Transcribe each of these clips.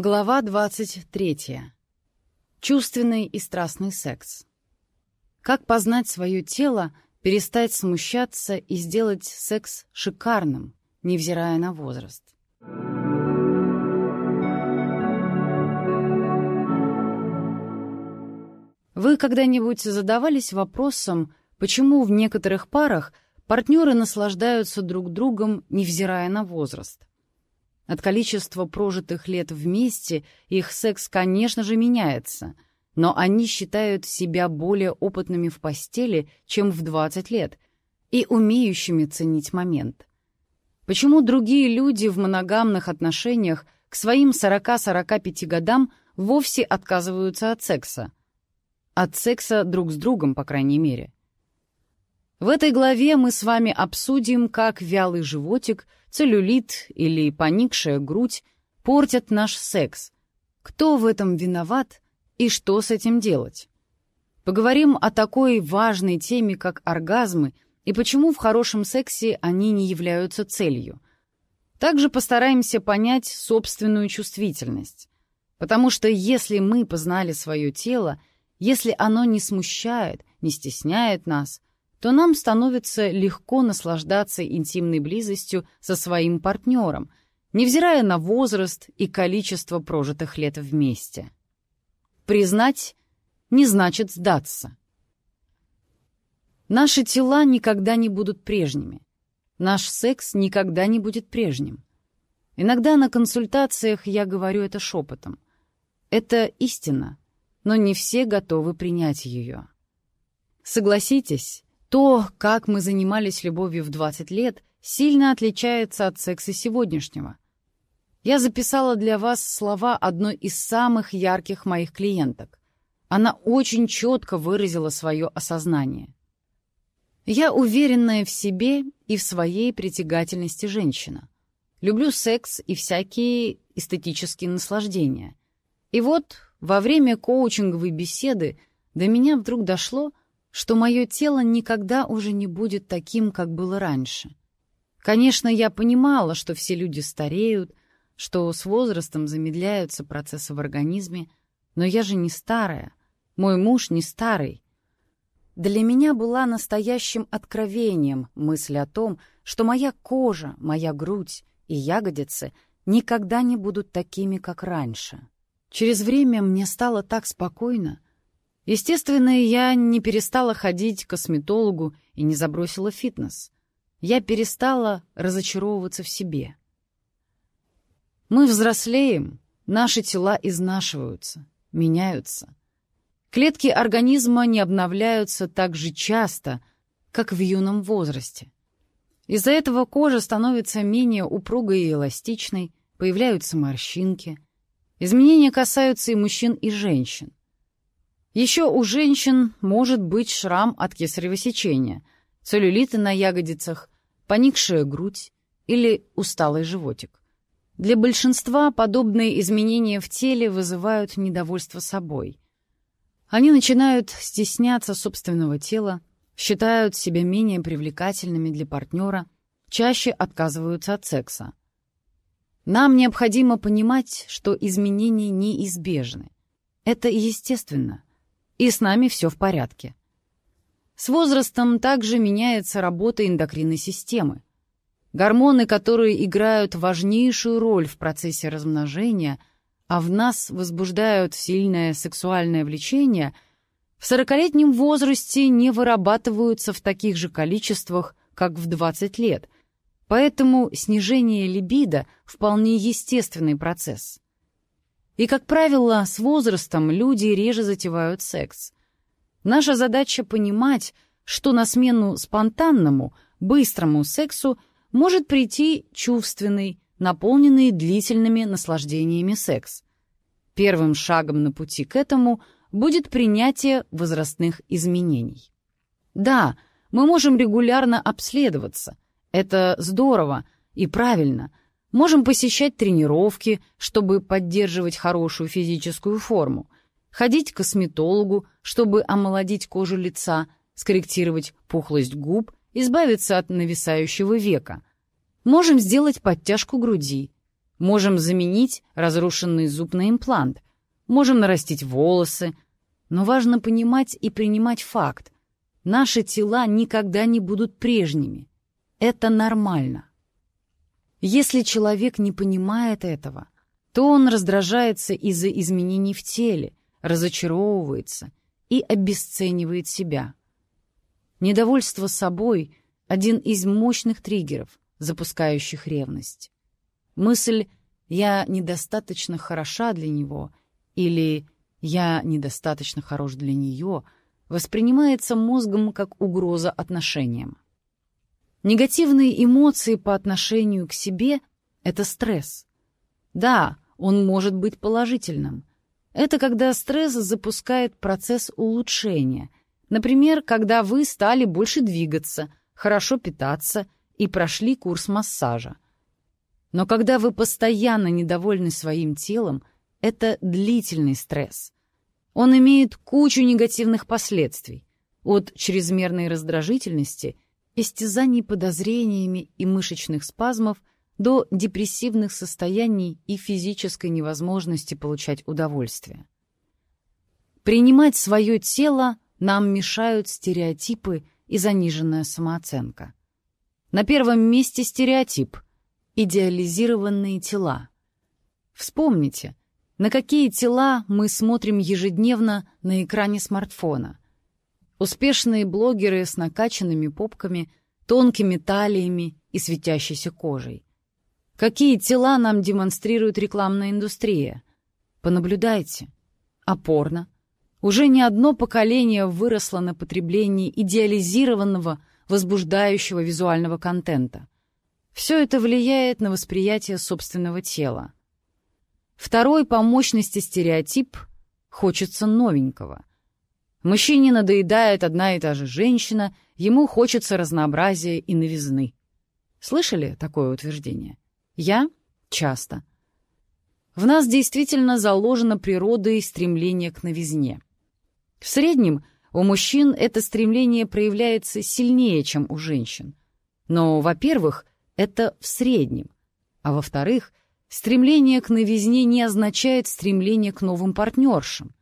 Глава 23. Чувственный и страстный секс. Как познать свое тело, перестать смущаться и сделать секс шикарным, невзирая на возраст. Вы когда-нибудь задавались вопросом, почему в некоторых парах партнеры наслаждаются друг другом, невзирая на возраст? От количества прожитых лет вместе их секс, конечно же, меняется, но они считают себя более опытными в постели, чем в 20 лет, и умеющими ценить момент. Почему другие люди в моногамных отношениях к своим 40-45 годам вовсе отказываются от секса? От секса друг с другом, по крайней мере. В этой главе мы с вами обсудим, как вялый животик — целлюлит или поникшая грудь портят наш секс. Кто в этом виноват и что с этим делать? Поговорим о такой важной теме, как оргазмы, и почему в хорошем сексе они не являются целью. Также постараемся понять собственную чувствительность. Потому что если мы познали свое тело, если оно не смущает, не стесняет нас, то нам становится легко наслаждаться интимной близостью со своим партнером, невзирая на возраст и количество прожитых лет вместе. Признать не значит сдаться. Наши тела никогда не будут прежними. Наш секс никогда не будет прежним. Иногда на консультациях я говорю это шепотом. Это истина, но не все готовы принять ее. Согласитесь, то, как мы занимались любовью в 20 лет, сильно отличается от секса сегодняшнего. Я записала для вас слова одной из самых ярких моих клиенток. Она очень четко выразила свое осознание. Я уверенная в себе и в своей притягательности женщина. Люблю секс и всякие эстетические наслаждения. И вот во время коучинговой беседы до меня вдруг дошло, что мое тело никогда уже не будет таким, как было раньше. Конечно, я понимала, что все люди стареют, что с возрастом замедляются процессы в организме, но я же не старая, мой муж не старый. Для меня была настоящим откровением мысль о том, что моя кожа, моя грудь и ягодицы никогда не будут такими, как раньше. Через время мне стало так спокойно, Естественно, я не перестала ходить к косметологу и не забросила фитнес. Я перестала разочаровываться в себе. Мы взрослеем, наши тела изнашиваются, меняются. Клетки организма не обновляются так же часто, как в юном возрасте. Из-за этого кожа становится менее упругой и эластичной, появляются морщинки. Изменения касаются и мужчин, и женщин. Еще у женщин может быть шрам от кесарево сечения, целлюлиты на ягодицах, поникшая грудь или усталый животик. Для большинства подобные изменения в теле вызывают недовольство собой. Они начинают стесняться собственного тела, считают себя менее привлекательными для партнера, чаще отказываются от секса. Нам необходимо понимать, что изменения неизбежны. Это естественно и с нами все в порядке. С возрастом также меняется работа эндокринной системы. Гормоны, которые играют важнейшую роль в процессе размножения, а в нас возбуждают сильное сексуальное влечение, в сорокалетнем возрасте не вырабатываются в таких же количествах, как в 20 лет, поэтому снижение либидо – вполне естественный процесс. И, как правило, с возрастом люди реже затевают секс. Наша задача понимать, что на смену спонтанному, быстрому сексу может прийти чувственный, наполненный длительными наслаждениями секс. Первым шагом на пути к этому будет принятие возрастных изменений. Да, мы можем регулярно обследоваться. Это здорово и правильно — Можем посещать тренировки, чтобы поддерживать хорошую физическую форму, ходить к косметологу, чтобы омолодить кожу лица, скорректировать пухлость губ, избавиться от нависающего века. Можем сделать подтяжку груди. Можем заменить разрушенный зуб на имплант. Можем нарастить волосы. Но важно понимать и принимать факт. Наши тела никогда не будут прежними. Это нормально. Если человек не понимает этого, то он раздражается из-за изменений в теле, разочаровывается и обесценивает себя. Недовольство собой — один из мощных триггеров, запускающих ревность. Мысль «я недостаточно хороша для него» или «я недостаточно хорош для нее» воспринимается мозгом как угроза отношениям. Негативные эмоции по отношению к себе — это стресс. Да, он может быть положительным. Это когда стресс запускает процесс улучшения. Например, когда вы стали больше двигаться, хорошо питаться и прошли курс массажа. Но когда вы постоянно недовольны своим телом, это длительный стресс. Он имеет кучу негативных последствий, от чрезмерной раздражительности – истязаний подозрениями и мышечных спазмов до депрессивных состояний и физической невозможности получать удовольствие. Принимать свое тело нам мешают стереотипы и заниженная самооценка. На первом месте стереотип — идеализированные тела. Вспомните, на какие тела мы смотрим ежедневно на экране смартфона — Успешные блогеры с накачанными попками, тонкими талиями и светящейся кожей. Какие тела нам демонстрирует рекламная индустрия? Понаблюдайте. Опорно. Уже не одно поколение выросло на потреблении идеализированного, возбуждающего визуального контента. Все это влияет на восприятие собственного тела. Второй по мощности стереотип — хочется новенького. Мужчине надоедает одна и та же женщина, ему хочется разнообразия и новизны. Слышали такое утверждение? Я — часто. В нас действительно заложено природой стремление к новизне. В среднем у мужчин это стремление проявляется сильнее, чем у женщин. Но, во-первых, это в среднем. А во-вторых, стремление к новизне не означает стремление к новым партнершам.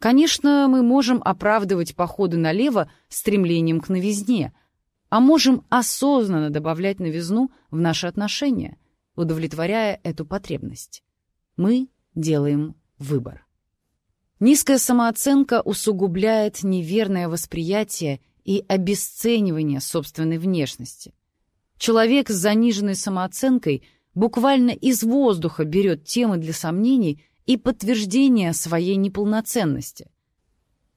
Конечно, мы можем оправдывать походы налево стремлением к новизне, а можем осознанно добавлять новизну в наши отношения, удовлетворяя эту потребность. Мы делаем выбор. Низкая самооценка усугубляет неверное восприятие и обесценивание собственной внешности. Человек с заниженной самооценкой буквально из воздуха берет темы для сомнений и подтверждение своей неполноценности.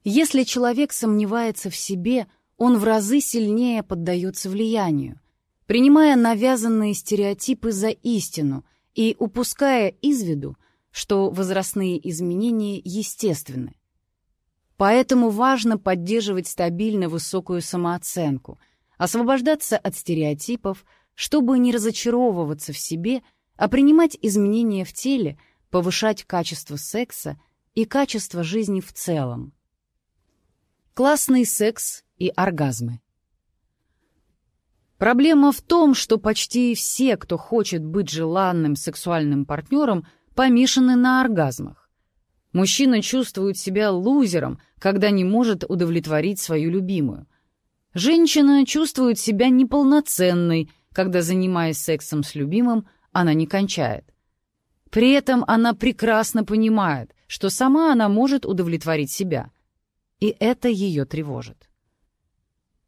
Если человек сомневается в себе, он в разы сильнее поддается влиянию, принимая навязанные стереотипы за истину и упуская из виду, что возрастные изменения естественны. Поэтому важно поддерживать стабильно высокую самооценку, освобождаться от стереотипов, чтобы не разочаровываться в себе, а принимать изменения в теле – повышать качество секса и качество жизни в целом. Классный секс и оргазмы. Проблема в том, что почти все, кто хочет быть желанным сексуальным партнером, помешаны на оргазмах. Мужчина чувствует себя лузером, когда не может удовлетворить свою любимую. Женщина чувствует себя неполноценной, когда, занимаясь сексом с любимым, она не кончает. При этом она прекрасно понимает, что сама она может удовлетворить себя. И это ее тревожит.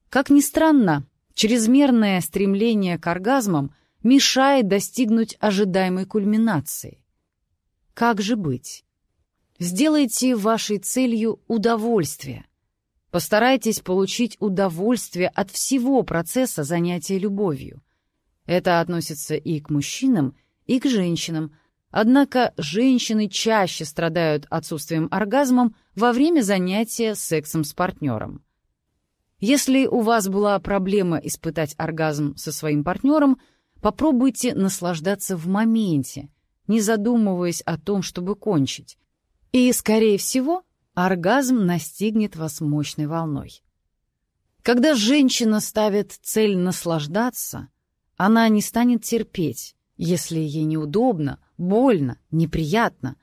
Как ни странно, чрезмерное стремление к оргазмам мешает достигнуть ожидаемой кульминации. Как же быть? Сделайте вашей целью удовольствие. Постарайтесь получить удовольствие от всего процесса занятия любовью. Это относится и к мужчинам, и к женщинам, Однако женщины чаще страдают отсутствием оргазмом во время занятия сексом с партнером. Если у вас была проблема испытать оргазм со своим партнером, попробуйте наслаждаться в моменте, не задумываясь о том, чтобы кончить. И, скорее всего, оргазм настигнет вас мощной волной. Когда женщина ставит цель наслаждаться, она не станет терпеть, если ей неудобно, больно, неприятно.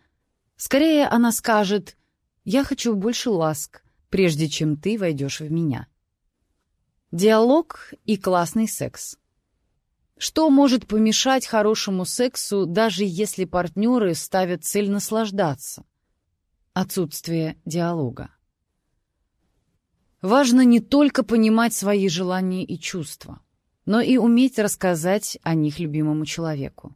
Скорее она скажет «Я хочу больше ласк, прежде чем ты войдешь в меня». Диалог и классный секс. Что может помешать хорошему сексу, даже если партнеры ставят цель наслаждаться? Отсутствие диалога. Важно не только понимать свои желания и чувства, но и уметь рассказать о них любимому человеку.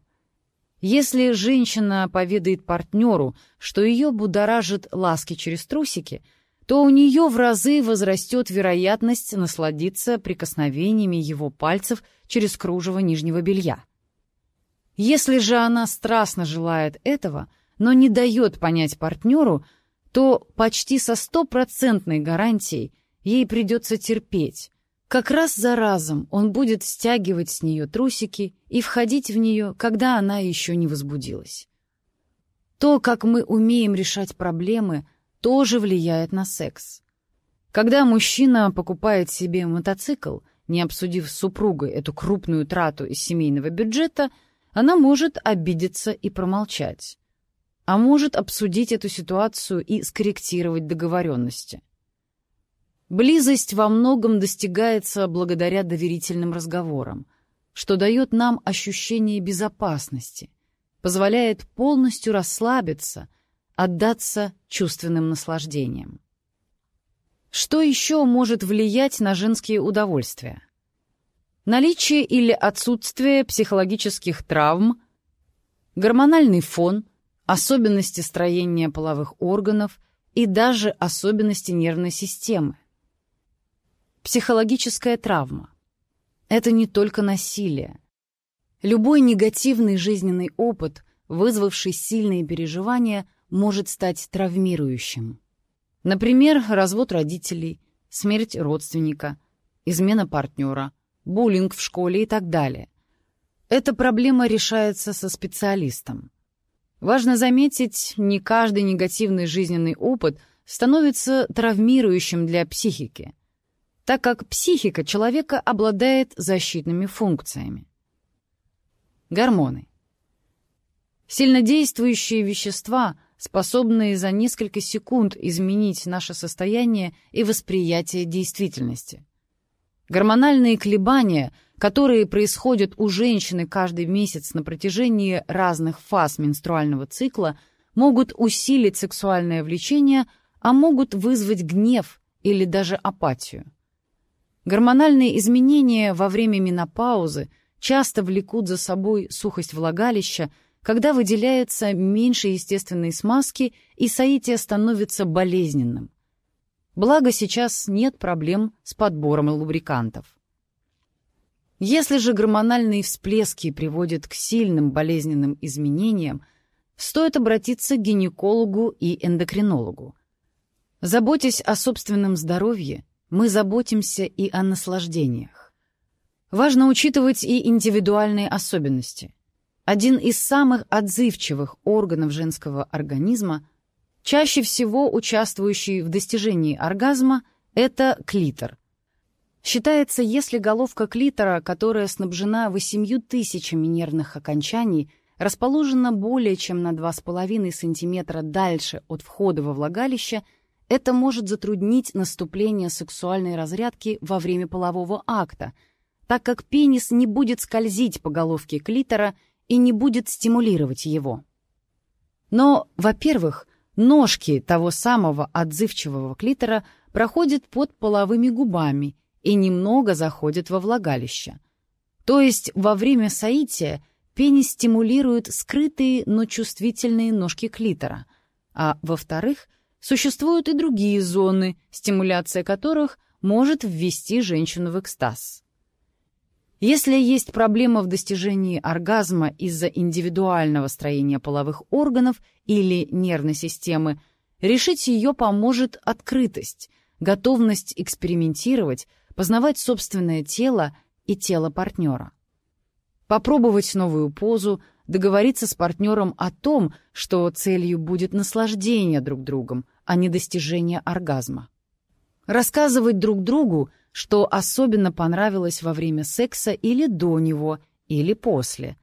Если женщина поведает партнеру, что ее будоражит ласки через трусики, то у нее в разы возрастет вероятность насладиться прикосновениями его пальцев через кружево нижнего белья. Если же она страстно желает этого, но не дает понять партнеру, то почти со стопроцентной гарантией ей придется терпеть. Как раз за разом он будет стягивать с нее трусики и входить в нее, когда она еще не возбудилась. То, как мы умеем решать проблемы, тоже влияет на секс. Когда мужчина покупает себе мотоцикл, не обсудив с супругой эту крупную трату из семейного бюджета, она может обидеться и промолчать. А может обсудить эту ситуацию и скорректировать договоренности. Близость во многом достигается благодаря доверительным разговорам, что дает нам ощущение безопасности, позволяет полностью расслабиться, отдаться чувственным наслаждениям. Что еще может влиять на женские удовольствия? Наличие или отсутствие психологических травм, гормональный фон, особенности строения половых органов и даже особенности нервной системы. Психологическая травма. Это не только насилие. Любой негативный жизненный опыт, вызвавший сильные переживания, может стать травмирующим. Например, развод родителей, смерть родственника, измена партнера, буллинг в школе и так далее. Эта проблема решается со специалистом. Важно заметить, не каждый негативный жизненный опыт становится травмирующим для психики – так как психика человека обладает защитными функциями. Гормоны. Сильнодействующие вещества, способные за несколько секунд изменить наше состояние и восприятие действительности. Гормональные колебания, которые происходят у женщины каждый месяц на протяжении разных фаз менструального цикла, могут усилить сексуальное влечение, а могут вызвать гнев или даже апатию. Гормональные изменения во время менопаузы часто влекут за собой сухость влагалища, когда выделяется меньше естественной смазки и соитие становится болезненным. Благо сейчас нет проблем с подбором лубрикантов. Если же гормональные всплески приводят к сильным болезненным изменениям, стоит обратиться к гинекологу и эндокринологу. Заботясь о собственном здоровье, мы заботимся и о наслаждениях. Важно учитывать и индивидуальные особенности. Один из самых отзывчивых органов женского организма, чаще всего участвующий в достижении оргазма, это клитор. Считается, если головка клитора, которая снабжена восемью тысячами нервных окончаний, расположена более чем на 2,5 см дальше от входа во влагалище – это может затруднить наступление сексуальной разрядки во время полового акта, так как пенис не будет скользить по головке клитора и не будет стимулировать его. Но, во-первых, ножки того самого отзывчивого клитора проходят под половыми губами и немного заходят во влагалище. То есть во время соития пенис стимулирует скрытые, но чувствительные ножки клитора, а во-вторых, Существуют и другие зоны, стимуляция которых может ввести женщину в экстаз. Если есть проблема в достижении оргазма из-за индивидуального строения половых органов или нервной системы, решить ее поможет открытость, готовность экспериментировать, познавать собственное тело и тело партнера. Попробовать новую позу, договориться с партнером о том, что целью будет наслаждение друг другом, а не достижение оргазма. Рассказывать друг другу, что особенно понравилось во время секса или до него, или после.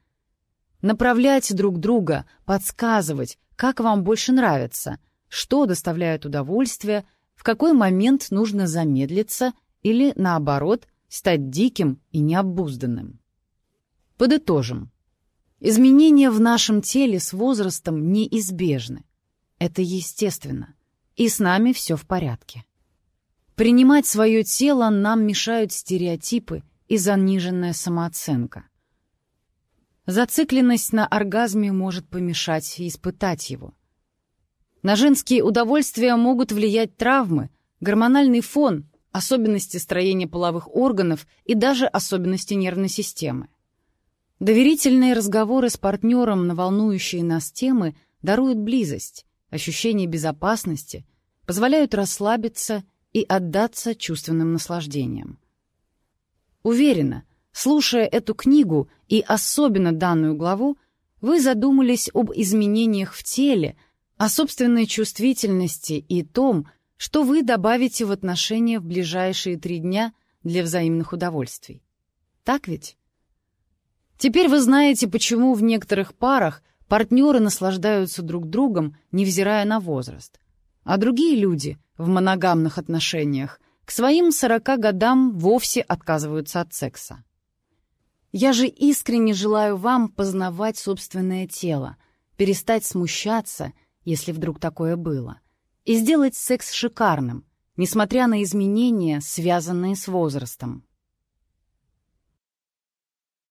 направлять друг друга, подсказывать, как вам больше нравится, что доставляет удовольствие, в какой момент нужно замедлиться или, наоборот, стать диким и необузданным. Подытожим. Изменения в нашем теле с возрастом неизбежны. Это естественно. И с нами все в порядке. Принимать свое тело нам мешают стереотипы и заниженная самооценка. Зацикленность на оргазме может помешать испытать его. На женские удовольствия могут влиять травмы, гормональный фон, особенности строения половых органов и даже особенности нервной системы. Доверительные разговоры с партнером на волнующие нас темы даруют близость, ощущение безопасности, позволяют расслабиться и отдаться чувственным наслаждениям. Уверена, Слушая эту книгу и особенно данную главу, вы задумались об изменениях в теле, о собственной чувствительности и том, что вы добавите в отношения в ближайшие три дня для взаимных удовольствий. Так ведь? Теперь вы знаете, почему в некоторых парах партнеры наслаждаются друг другом, невзирая на возраст. А другие люди в моногамных отношениях к своим 40 годам вовсе отказываются от секса. Я же искренне желаю вам познавать собственное тело, перестать смущаться, если вдруг такое было, и сделать секс шикарным, несмотря на изменения, связанные с возрастом.